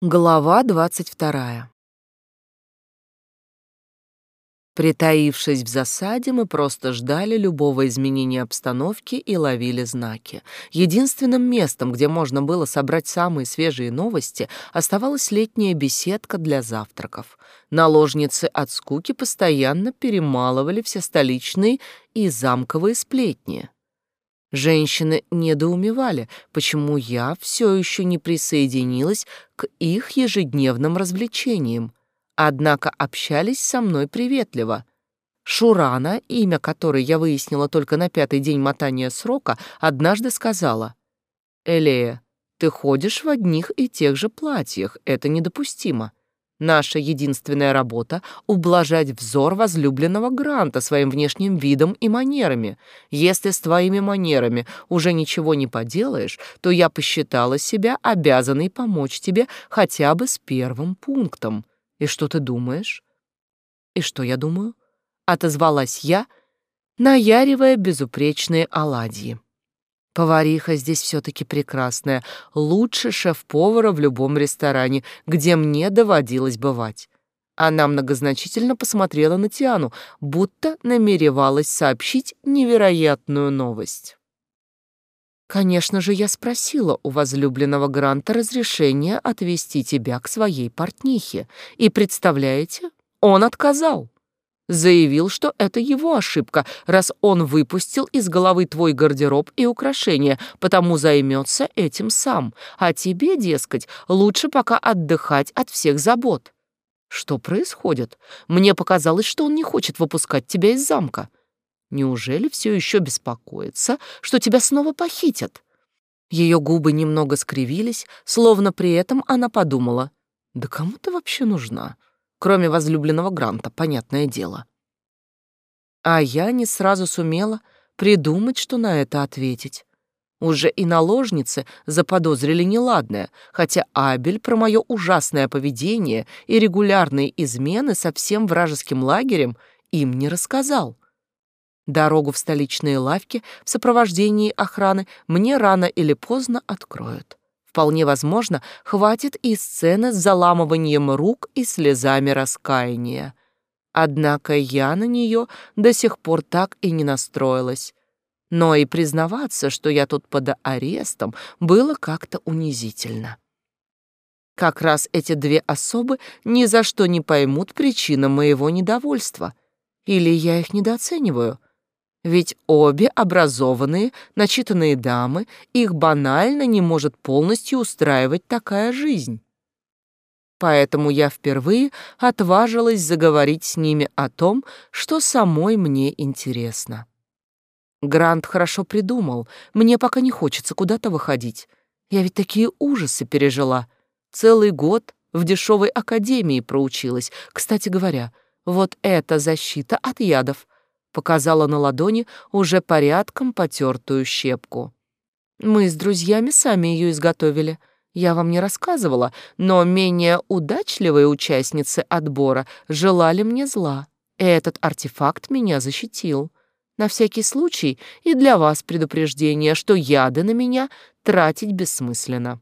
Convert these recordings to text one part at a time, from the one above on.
Глава двадцать вторая. Притаившись в засаде, мы просто ждали любого изменения обстановки и ловили знаки. Единственным местом, где можно было собрать самые свежие новости, оставалась летняя беседка для завтраков. Наложницы от скуки постоянно перемалывали все столичные и замковые сплетни. Женщины недоумевали, почему я все еще не присоединилась к их ежедневным развлечениям, однако общались со мной приветливо. Шурана, имя которой я выяснила только на пятый день мотания срока, однажды сказала, «Элея, ты ходишь в одних и тех же платьях, это недопустимо. Наша единственная работа — ублажать взор возлюбленного Гранта своим внешним видом и манерами. Если с твоими манерами уже ничего не поделаешь, то я посчитала себя обязанной помочь тебе хотя бы с первым пунктом. И что ты думаешь? И что я думаю? Отозвалась я, наяривая безупречные оладьи. Повариха здесь все-таки прекрасная, лучше шеф-повара в любом ресторане, где мне доводилось бывать. Она многозначительно посмотрела на Тиану, будто намеревалась сообщить невероятную новость. Конечно же, я спросила у возлюбленного Гранта разрешения отвезти тебя к своей портнихе. И представляете, он отказал заявил, что это его ошибка, раз он выпустил из головы твой гардероб и украшения, потому займется этим сам. А тебе, дескать, лучше пока отдыхать от всех забот. Что происходит? Мне показалось, что он не хочет выпускать тебя из замка. Неужели все еще беспокоится, что тебя снова похитят? Ее губы немного скривились, словно при этом она подумала, «Да кому ты вообще нужна?» Кроме возлюбленного Гранта, понятное дело. А я не сразу сумела придумать, что на это ответить. Уже и наложницы заподозрили неладное, хотя Абель про мое ужасное поведение и регулярные измены со всем вражеским лагерем им не рассказал. Дорогу в столичные лавки в сопровождении охраны мне рано или поздно откроют. Вполне возможно, хватит и сцены с заламыванием рук и слезами раскаяния. Однако я на нее до сих пор так и не настроилась. Но и признаваться, что я тут под арестом, было как-то унизительно. Как раз эти две особы ни за что не поймут причину моего недовольства. Или я их недооцениваю — ведь обе образованные, начитанные дамы, их банально не может полностью устраивать такая жизнь. Поэтому я впервые отважилась заговорить с ними о том, что самой мне интересно. Грант хорошо придумал, мне пока не хочется куда-то выходить. Я ведь такие ужасы пережила. Целый год в дешевой академии проучилась. Кстати говоря, вот эта защита от ядов — показала на ладони уже порядком потертую щепку. Мы с друзьями сами ее изготовили. Я вам не рассказывала, но менее удачливые участницы отбора желали мне зла. Этот артефакт меня защитил. На всякий случай и для вас предупреждение, что яды на меня тратить бессмысленно.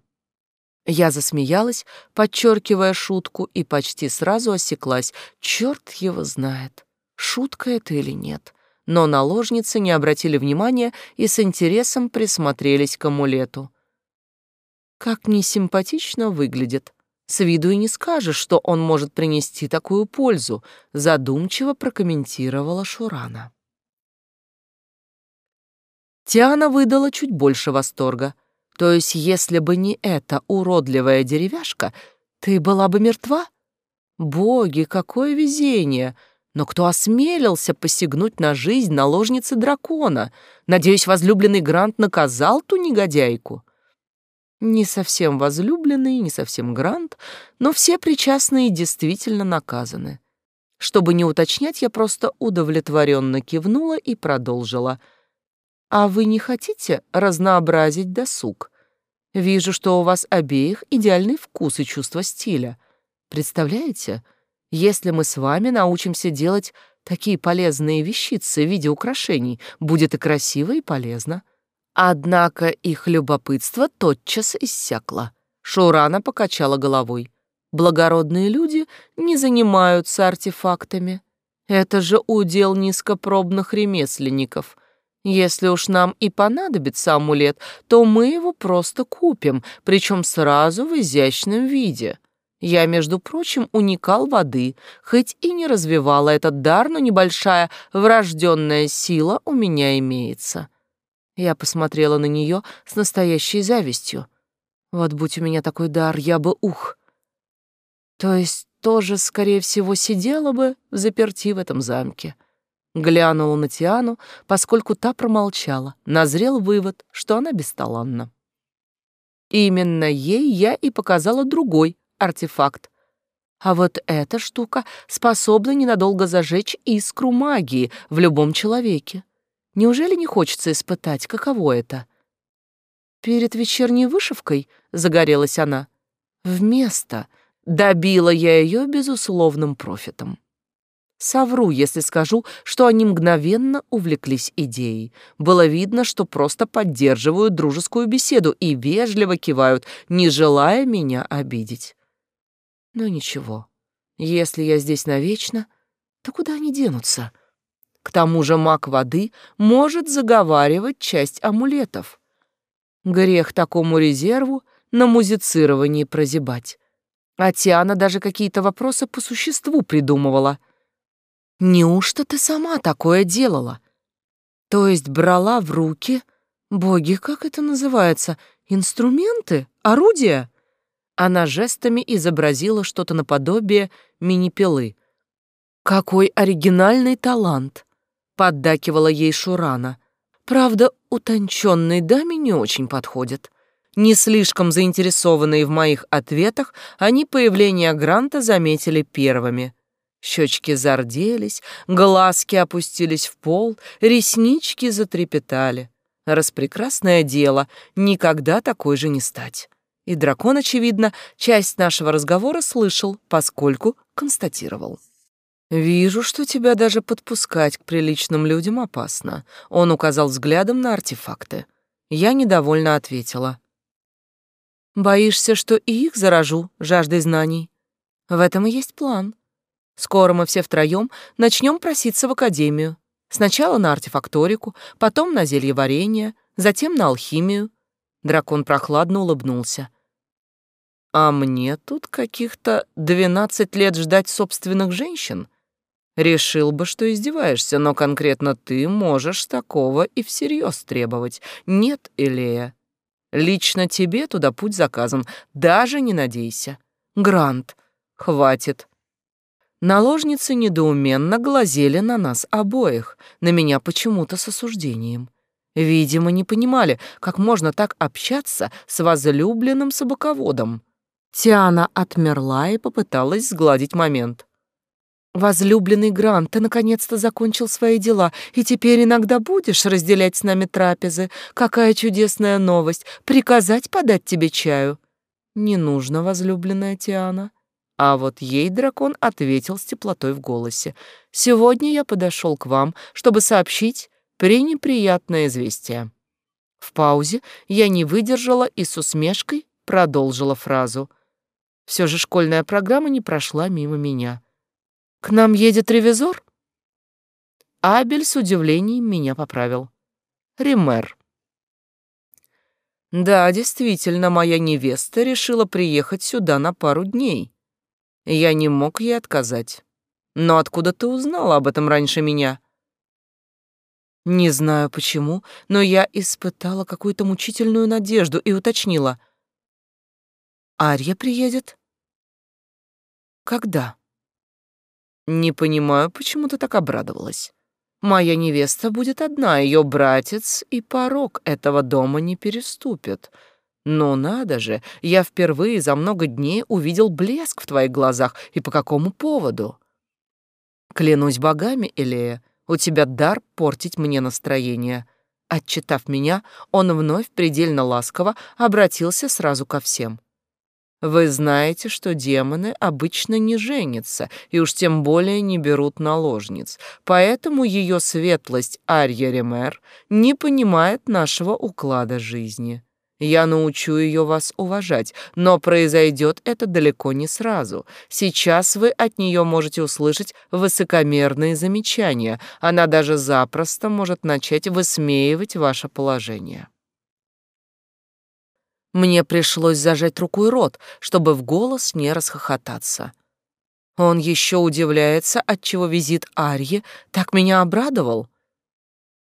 Я засмеялась, подчеркивая шутку, и почти сразу осеклась. Черт его знает шутка это или нет. Но наложницы не обратили внимания и с интересом присмотрелись к амулету. Как несимпатично выглядит. С виду и не скажешь, что он может принести такую пользу, задумчиво прокомментировала Шурана. Тиана выдала чуть больше восторга. То есть, если бы не эта уродливая деревяшка, ты была бы мертва? Боги, какое везение! Но кто осмелился посягнуть на жизнь наложницы дракона? Надеюсь, возлюбленный Грант наказал ту негодяйку? Не совсем возлюбленный, не совсем Грант, но все причастные действительно наказаны. Чтобы не уточнять, я просто удовлетворенно кивнула и продолжила. «А вы не хотите разнообразить досуг? Вижу, что у вас обеих идеальный вкус и чувство стиля. Представляете?» Если мы с вами научимся делать такие полезные вещицы в виде украшений, будет и красиво, и полезно. Однако их любопытство тотчас иссякло. Шурана покачала головой. Благородные люди не занимаются артефактами. Это же удел низкопробных ремесленников. Если уж нам и понадобится амулет, то мы его просто купим, причем сразу в изящном виде. Я, между прочим, уникал воды, хоть и не развивала этот дар, но небольшая врожденная сила у меня имеется. Я посмотрела на нее с настоящей завистью. Вот будь у меня такой дар, я бы ух. То есть тоже, скорее всего, сидела бы в заперти в этом замке. Глянула на Тиану, поскольку та промолчала. Назрел вывод, что она бесталанна. Именно ей я и показала другой артефакт. А вот эта штука способна ненадолго зажечь искру магии в любом человеке. Неужели не хочется испытать, каково это? Перед вечерней вышивкой загорелась она. Вместо добила я ее безусловным профитом. Совру, если скажу, что они мгновенно увлеклись идеей. Было видно, что просто поддерживают дружескую беседу и вежливо кивают, не желая меня обидеть. Но ничего, если я здесь навечно, то куда они денутся? К тому же маг воды может заговаривать часть амулетов. Грех такому резерву на музицировании прозябать. А Тиана даже какие-то вопросы по существу придумывала. «Неужто ты сама такое делала?» То есть брала в руки, боги, как это называется, инструменты, орудия? Она жестами изобразила что-то наподобие мини-пилы. «Какой оригинальный талант!» — поддакивала ей Шурана. Правда, утонченной даме не очень подходит. Не слишком заинтересованные в моих ответах, они появление Гранта заметили первыми. Щечки зарделись, глазки опустились в пол, реснички затрепетали. Распрекрасное дело, никогда такой же не стать. И дракон, очевидно, часть нашего разговора слышал, поскольку констатировал. «Вижу, что тебя даже подпускать к приличным людям опасно», — он указал взглядом на артефакты. Я недовольно ответила. «Боишься, что и их заражу жаждой знаний? В этом и есть план. Скоро мы все втроем начнем проситься в академию. Сначала на артефакторику, потом на зелье варенье, затем на алхимию». Дракон прохладно улыбнулся. «А мне тут каких-то двенадцать лет ждать собственных женщин?» Решил бы, что издеваешься, но конкретно ты можешь такого и всерьез требовать. Нет, Элея. Лично тебе туда путь заказан, даже не надейся. Грант, хватит. Наложницы недоуменно глазели на нас обоих, на меня почему-то с осуждением. Видимо, не понимали, как можно так общаться с возлюбленным собаководом. Тиана отмерла и попыталась сгладить момент. Возлюбленный Грант, ты наконец-то закончил свои дела, и теперь иногда будешь разделять с нами трапезы. Какая чудесная новость! Приказать подать тебе чаю? Не нужно, возлюбленная Тиана. А вот ей дракон ответил с теплотой в голосе. Сегодня я подошел к вам, чтобы сообщить пренеприятное известие. В паузе я не выдержала и с усмешкой продолжила фразу. Все же школьная программа не прошла мимо меня. К нам едет ревизор? Абель с удивлением меня поправил. Ример. Да, действительно, моя невеста решила приехать сюда на пару дней. Я не мог ей отказать. Но откуда ты узнала об этом раньше меня? Не знаю почему, но я испытала какую-то мучительную надежду и уточнила. Арья приедет? Когда? Не понимаю, почему ты так обрадовалась. Моя невеста будет одна, ее братец и порог этого дома не переступит. Но надо же, я впервые за много дней увидел блеск в твоих глазах, и по какому поводу? Клянусь богами, Элея, у тебя дар портить мне настроение. Отчитав меня, он вновь предельно ласково обратился сразу ко всем. Вы знаете, что демоны обычно не женятся и уж тем более не берут наложниц, поэтому ее светлость Арья Ремер не понимает нашего уклада жизни. Я научу ее вас уважать, но произойдет это далеко не сразу. Сейчас вы от нее можете услышать высокомерные замечания. Она даже запросто может начать высмеивать ваше положение. Мне пришлось зажать рукой рот, чтобы в голос не расхохотаться. Он еще удивляется, отчего визит Арьи так меня обрадовал.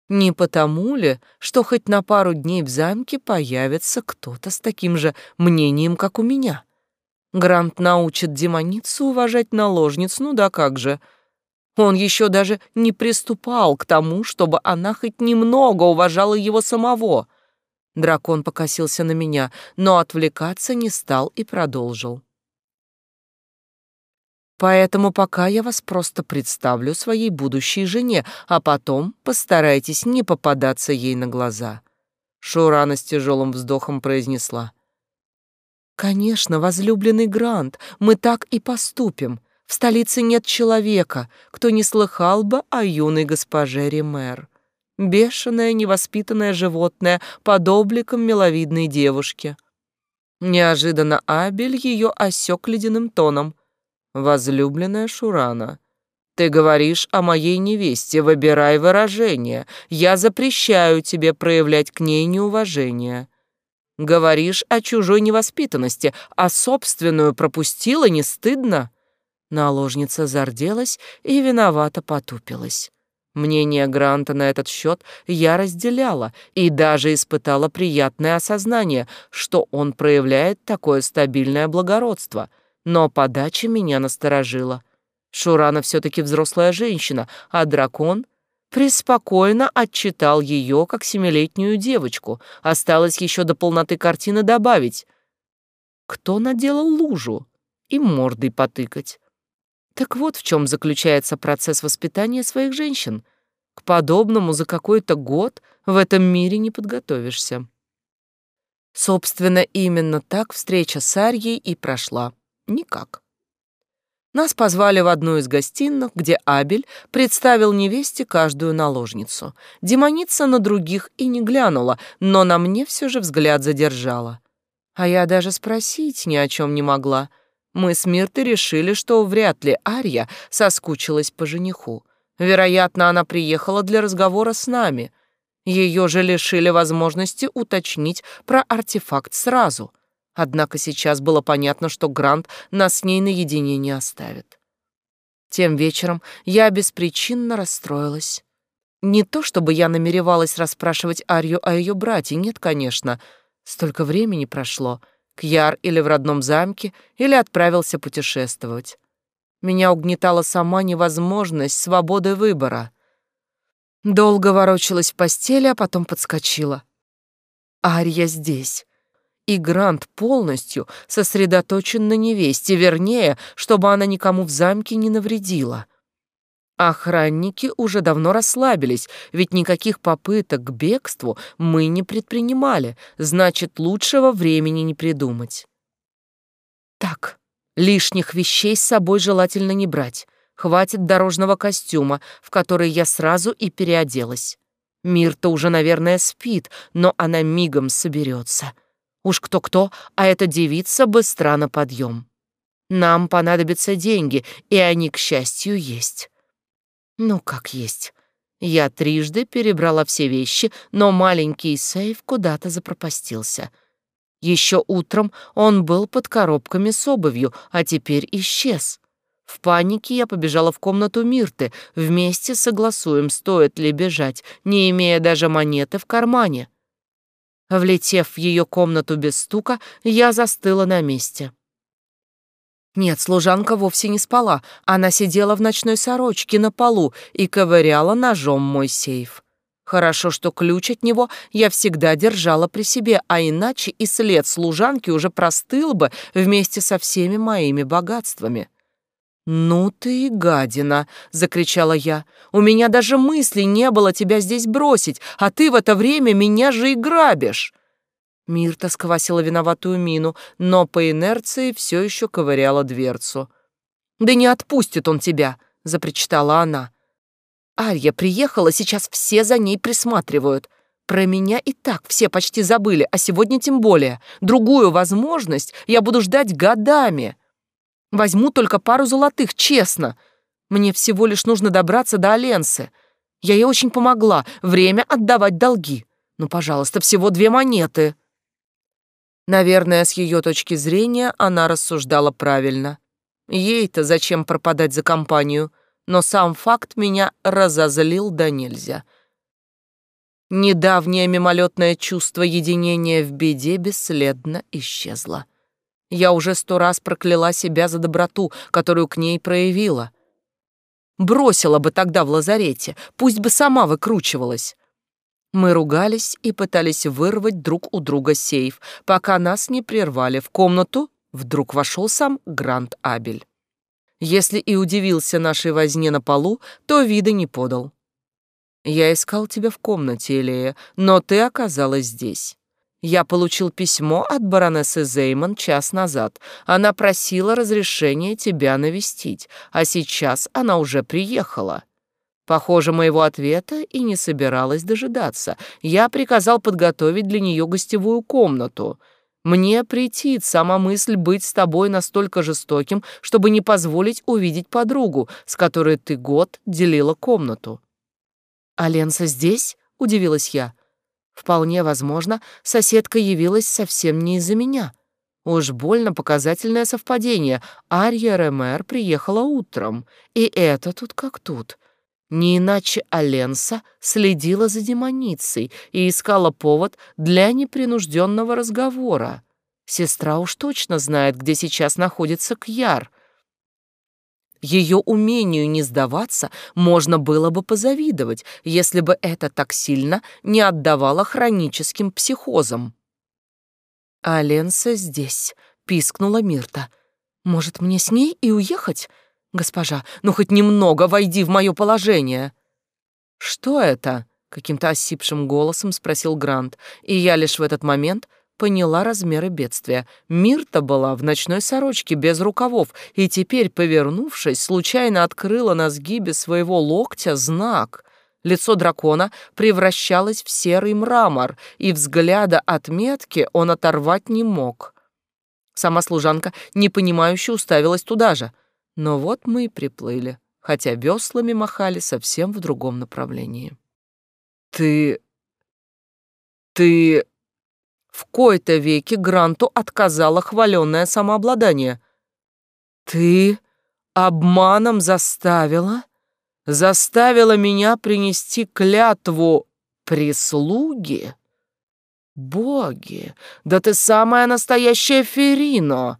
Не потому ли, что хоть на пару дней в замке появится кто-то с таким же мнением, как у меня? Грант научит демоницу уважать наложниц, ну да как же. Он еще даже не приступал к тому, чтобы она хоть немного уважала его самого. Дракон покосился на меня, но отвлекаться не стал и продолжил. Поэтому пока я вас просто представлю своей будущей жене, а потом постарайтесь не попадаться ей на глаза. Шурана с тяжелым вздохом произнесла. «Конечно, возлюбленный Грант, мы так и поступим. В столице нет человека, кто не слыхал бы о юной госпоже Ремер. Бешеное, невоспитанное животное под обликом миловидной девушки». Неожиданно Абель ее осек ледяным тоном — возлюбленная Шурана. Ты говоришь о моей невесте, выбирай выражение. Я запрещаю тебе проявлять к ней неуважение. Говоришь о чужой невоспитанности, а собственную пропустила, не стыдно?» Наложница зарделась и виновато потупилась. Мнение Гранта на этот счет я разделяла и даже испытала приятное осознание, что он проявляет такое стабильное благородство — но подача меня насторожила. Шурана все-таки взрослая женщина, а дракон преспокойно отчитал ее как семилетнюю девочку. Осталось еще до полноты картины добавить. Кто наделал лужу? И мордой потыкать. Так вот в чем заключается процесс воспитания своих женщин. К подобному за какой-то год в этом мире не подготовишься. Собственно, именно так встреча с Арьей и прошла. Никак. Нас позвали в одну из гостиных, где Абель представил невесте каждую наложницу. Демоница на других и не глянула, но на мне все же взгляд задержала. А я даже спросить ни о чем не могла. Мы с Миртой решили, что вряд ли Арья соскучилась по жениху. Вероятно, она приехала для разговора с нами. Ее же лишили возможности уточнить про артефакт сразу — Однако сейчас было понятно, что Грант нас с ней наедине не оставит. Тем вечером я беспричинно расстроилась. Не то чтобы я намеревалась расспрашивать Арью о ее брате, нет, конечно. Столько времени прошло. Кьяр или в родном замке, или отправился путешествовать. Меня угнетала сама невозможность свободы выбора. Долго ворочалась в постели, а потом подскочила. Ария здесь и Грант полностью сосредоточен на невесте, вернее, чтобы она никому в замке не навредила. Охранники уже давно расслабились, ведь никаких попыток к бегству мы не предпринимали, значит, лучшего времени не придумать. Так, лишних вещей с собой желательно не брать. Хватит дорожного костюма, в который я сразу и переоделась. Мир-то уже, наверное, спит, но она мигом соберется. Уж кто-кто, а эта девица быстра на подъем. Нам понадобятся деньги, и они, к счастью, есть. Ну, как есть. Я трижды перебрала все вещи, но маленький сейф куда-то запропастился. Еще утром он был под коробками с обувью, а теперь исчез. В панике я побежала в комнату Мирты, вместе согласуем, стоит ли бежать, не имея даже монеты в кармане. Влетев в ее комнату без стука, я застыла на месте. Нет, служанка вовсе не спала. Она сидела в ночной сорочке на полу и ковыряла ножом мой сейф. Хорошо, что ключ от него я всегда держала при себе, а иначе и след служанки уже простыл бы вместе со всеми моими богатствами. «Ну ты и гадина!» — закричала я. «У меня даже мысли не было тебя здесь бросить, а ты в это время меня же и грабишь!» Мирта сквасила виноватую мину, но по инерции все еще ковыряла дверцу. «Да не отпустит он тебя!» — запричитала она. «Арья приехала, сейчас все за ней присматривают. Про меня и так все почти забыли, а сегодня тем более. Другую возможность я буду ждать годами. Возьму только пару золотых, честно. Мне всего лишь нужно добраться до Аленсы. Я ей очень помогла. Время отдавать долги. Ну, пожалуйста, всего две монеты. Наверное, с ее точки зрения она рассуждала правильно. Ей-то зачем пропадать за компанию? Но сам факт меня разозлил да нельзя — Недавнее мимолетное чувство единения в беде бесследно исчезло. Я уже сто раз прокляла себя за доброту, которую к ней проявила. Бросила бы тогда в лазарете, пусть бы сама выкручивалась. Мы ругались и пытались вырвать друг у друга сейф, пока нас не прервали. В комнату вдруг вошел сам Грант Абель. Если и удивился нашей возне на полу, то вида не подал. Я искал тебя в комнате, Элея, но ты оказалась здесь. Я получил письмо от баронессы Зейман час назад. Она просила разрешения тебя навестить, а сейчас она уже приехала. Похоже, моего ответа и не собиралась дожидаться. Я приказал подготовить для нее гостевую комнату. Мне претит сама мысль быть с тобой настолько жестоким, чтобы не позволить увидеть подругу, с которой ты год делила комнату. «А здесь?» — удивилась я. «Вполне возможно, соседка явилась совсем не из-за меня. Уж больно показательное совпадение. Арья Ремер приехала утром, и это тут как тут». Не иначе Аленса следила за демоницей и искала повод для непринужденного разговора. Сестра уж точно знает, где сейчас находится Кьяр — ее умению не сдаваться можно было бы позавидовать, если бы это так сильно не отдавало хроническим психозам. «А Ленса здесь», — пискнула Мирта. «Может, мне с ней и уехать? Госпожа, ну хоть немного войди в мое положение». «Что это?» — каким-то осипшим голосом спросил Грант, и я лишь в этот момент поняла размеры бедствия. Мирта была в ночной сорочке без рукавов, и теперь, повернувшись, случайно открыла на сгибе своего локтя знак. Лицо дракона превращалось в серый мрамор, и взгляда от метки он оторвать не мог. Сама служанка непонимающе уставилась туда же. Но вот мы и приплыли, хотя веслами махали совсем в другом направлении. «Ты... ты...» В кои-то веки Гранту отказало хваленное самообладание. «Ты обманом заставила? Заставила меня принести клятву прислуги? Боги, да ты самая настоящая Ферино!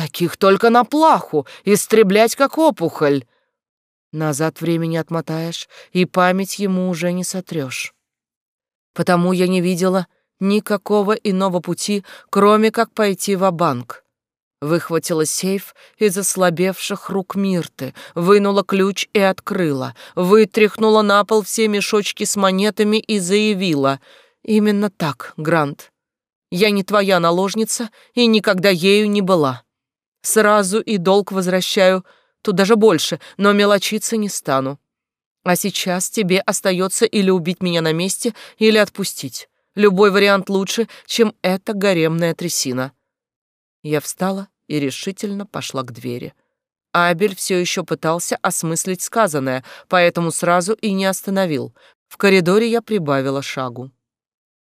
Таких только на плаху, истреблять как опухоль!» Назад времени отмотаешь, и память ему уже не сотрешь. Потому я не видела Никакого иного пути, кроме как пойти в банк Выхватила сейф из ослабевших рук Мирты, вынула ключ и открыла, вытряхнула на пол все мешочки с монетами и заявила. «Именно так, Грант. Я не твоя наложница и никогда ею не была. Сразу и долг возвращаю, тут даже больше, но мелочиться не стану. А сейчас тебе остается или убить меня на месте, или отпустить. Любой вариант лучше, чем эта гаремная трясина. Я встала и решительно пошла к двери. Абель все еще пытался осмыслить сказанное, поэтому сразу и не остановил. В коридоре я прибавила шагу.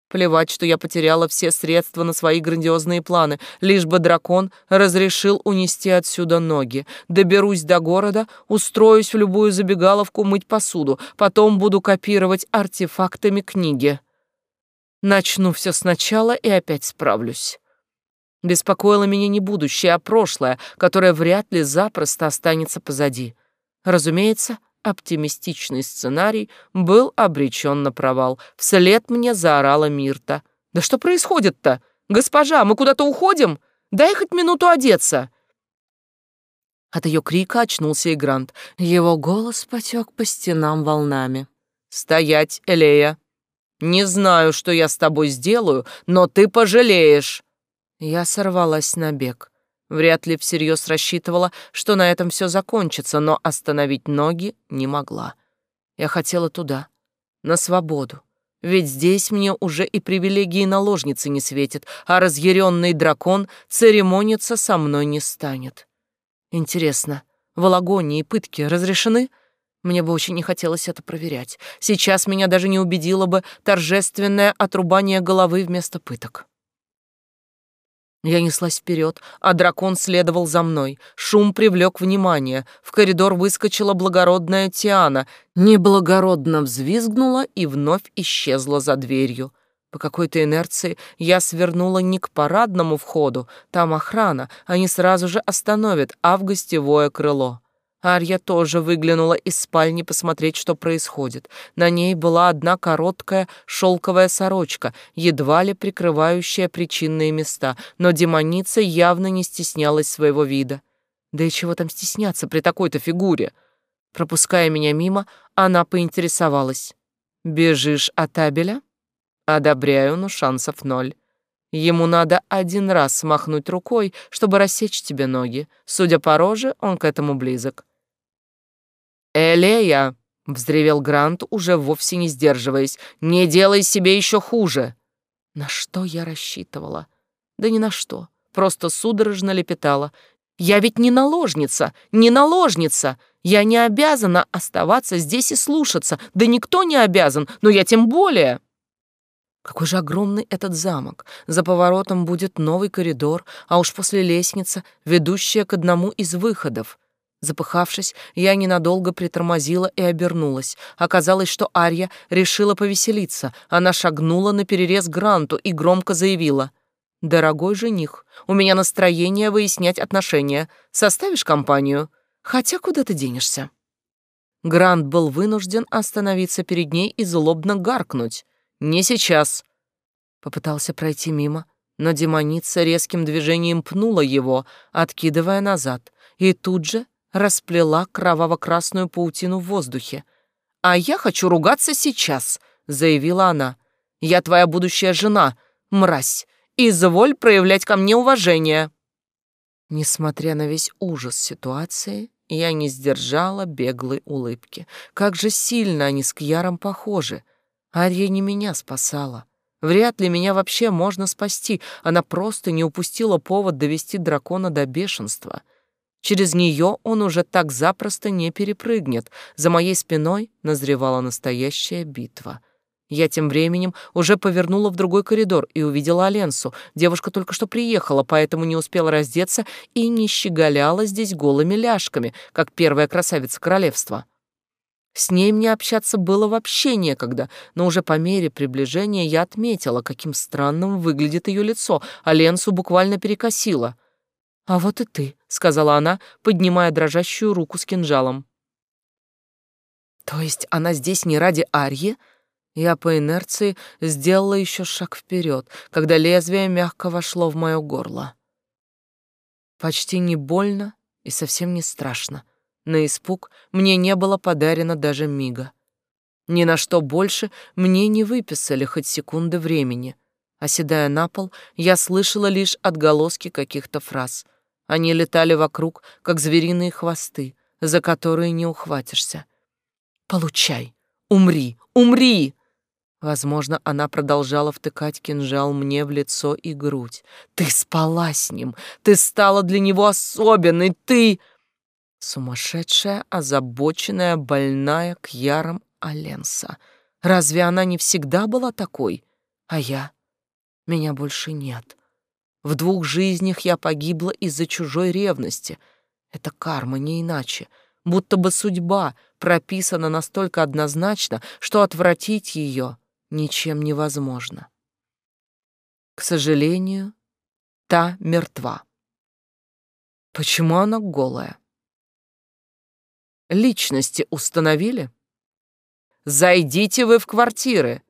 Плевать, что я потеряла все средства на свои грандиозные планы, лишь бы дракон разрешил унести отсюда ноги. Доберусь до города, устроюсь в любую забегаловку мыть посуду, потом буду копировать артефактами книги. Начну все сначала и опять справлюсь. Беспокоило меня не будущее, а прошлое, которое вряд ли запросто останется позади. Разумеется, оптимистичный сценарий был обречен на провал. Вслед мне заорала Мирта. «Да что происходит-то? Госпожа, мы куда-то уходим? Дай хоть минуту одеться!» От ее крика очнулся и Грант. Его голос потек по стенам волнами. «Стоять, Элея!» Не знаю, что я с тобой сделаю, но ты пожалеешь. Я сорвалась на бег. Вряд ли всерьез рассчитывала, что на этом все закончится, но остановить ноги не могла. Я хотела туда, на свободу, Ведь здесь мне уже и привилегии наложницы не светит, а разъяренный дракон церемониться со мной не станет. Интересно, Вологодние пытки разрешены? Мне бы очень не хотелось это проверять. Сейчас меня даже не убедило бы торжественное отрубание головы вместо пыток. Я неслась вперед, а дракон следовал за мной. Шум привлек внимание. В коридор выскочила благородная Тиана, неблагородно взвизгнула и вновь исчезла за дверью. По какой-то инерции я свернула не к парадному входу, там охрана, они сразу же остановят, а в гостевое крыло. Арья тоже выглянула из спальни посмотреть, что происходит. На ней была одна короткая шелковая сорочка, едва ли прикрывающая причинные места, но демоница явно не стеснялась своего вида. Да и чего там стесняться при такой-то фигуре? Пропуская меня мимо, она поинтересовалась. «Бежишь от Абеля?» «Одобряю, но шансов ноль. Ему надо один раз смахнуть рукой, чтобы рассечь тебе ноги. Судя по роже, он к этому близок. «Элея!» — взревел Грант, уже вовсе не сдерживаясь. «Не делай себе еще хуже!» На что я рассчитывала? Да ни на что. Просто судорожно лепетала. «Я ведь не наложница! Не наложница! Я не обязана оставаться здесь и слушаться! Да никто не обязан, но я тем более!» Какой же огромный этот замок. За поворотом будет новый коридор, а уж после лестница, ведущая к одному из выходов. Запыхавшись, я ненадолго притормозила и обернулась. Оказалось, что Арья решила повеселиться. Она шагнула на перерез Гранту и громко заявила. «Дорогой жених, у меня настроение выяснять отношения. Составишь компанию? Хотя куда ты денешься?» Грант был вынужден остановиться перед ней и злобно гаркнуть. Не сейчас. Попытался пройти мимо, но демоница резким движением пнула его, откидывая назад, и тут же расплела кроваво-красную паутину в воздухе. «А я хочу ругаться сейчас», — заявила она. «Я твоя будущая жена, мразь. Изволь проявлять ко мне уважение». Несмотря на весь ужас ситуации, я не сдержала беглой улыбки. Как же сильно они с Кьяром похожи. Арья не меня спасала. Вряд ли меня вообще можно спасти. Она просто не упустила повод довести дракона до бешенства. Через нее он уже так запросто не перепрыгнет. За моей спиной назревала настоящая битва. Я тем временем уже повернула в другой коридор и увидела Аленсу. Девушка только что приехала, поэтому не успела раздеться и не щеголяла здесь голыми ляжками, как первая красавица королевства. С ней мне общаться было вообще некогда, но уже по мере приближения я отметила, каким странным выглядит ее лицо, а Ленсу буквально перекосило. «А вот и ты», — сказала она, поднимая дрожащую руку с кинжалом. «То есть она здесь не ради Арьи?» Я по инерции сделала еще шаг вперед, когда лезвие мягко вошло в мое горло. Почти не больно и совсем не страшно. На испуг мне не было подарено даже мига. Ни на что больше мне не выписали хоть секунды времени. Оседая на пол, я слышала лишь отголоски каких-то фраз. Они летали вокруг, как звериные хвосты, за которые не ухватишься. «Получай! Умри! Умри!» Возможно, она продолжала втыкать кинжал мне в лицо и грудь. «Ты спала с ним! Ты стала для него особенной! Ты...» Сумасшедшая, озабоченная, больная к ярам Аленса. Разве она не всегда была такой? А я? Меня больше нет. В двух жизнях я погибла из-за чужой ревности. Это карма, не иначе. Будто бы судьба прописана настолько однозначно, что отвратить ее ничем невозможно. К сожалению, та мертва. Почему она голая? Личности установили? Зайдите вы в квартиры.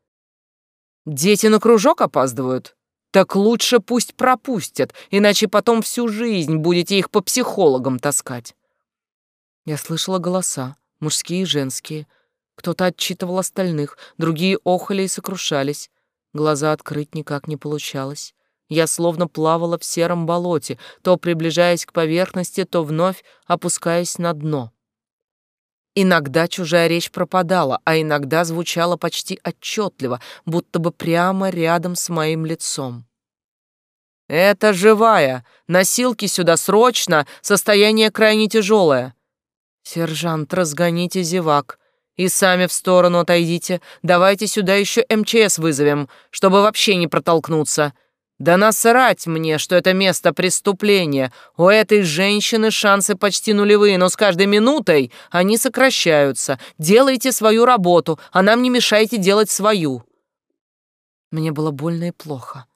Дети на кружок опаздывают? Так лучше пусть пропустят, иначе потом всю жизнь будете их по психологам таскать. Я слышала голоса, мужские и женские. Кто-то отчитывал остальных, другие охали и сокрушались. Глаза открыть никак не получалось. Я словно плавала в сером болоте, то приближаясь к поверхности, то вновь опускаясь на дно. Иногда чужая речь пропадала, а иногда звучала почти отчетливо, будто бы прямо рядом с моим лицом. «Это живая! Носилки сюда срочно! Состояние крайне тяжелое!» «Сержант, разгоните зевак!» И сами в сторону отойдите. Давайте сюда еще МЧС вызовем, чтобы вообще не протолкнуться. Да насрать мне, что это место преступления. У этой женщины шансы почти нулевые, но с каждой минутой они сокращаются. Делайте свою работу, а нам не мешайте делать свою. Мне было больно и плохо,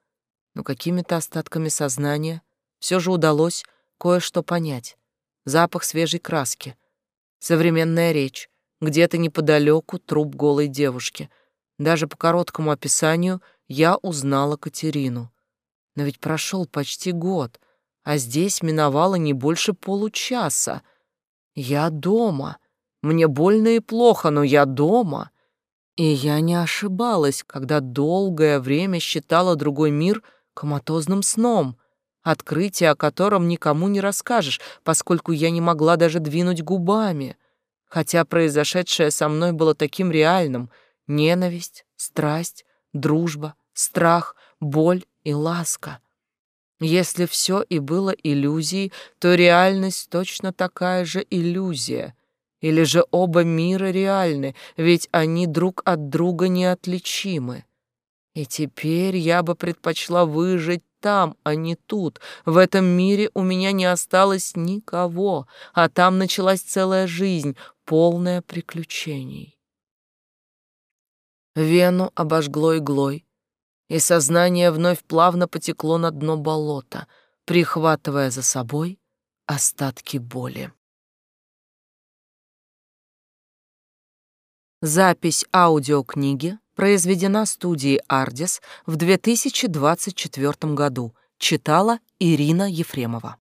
но какими-то остатками сознания все же удалось кое-что понять. Запах свежей краски, современная речь, где-то неподалеку труп голой девушки. Даже по короткому описанию я узнала Катерину. Но ведь прошел почти год, а здесь миновало не больше получаса. Я дома. Мне больно и плохо, но я дома. И я не ошибалась, когда долгое время считала другой мир коматозным сном, открытие о котором никому не расскажешь, поскольку я не могла даже двинуть губами хотя произошедшее со мной было таким реальным — ненависть, страсть, дружба, страх, боль и ласка. Если все и было иллюзией, то реальность точно такая же иллюзия. Или же оба мира реальны, ведь они друг от друга неотличимы. И теперь я бы предпочла выжить там, а не тут. В этом мире у меня не осталось никого, а там началась целая жизнь, полная приключений. Вену обожгло иглой, и сознание вновь плавно потекло на дно болота, прихватывая за собой остатки боли. Запись аудиокниги произведена студией «Ардис» в 2024 году. Читала Ирина Ефремова.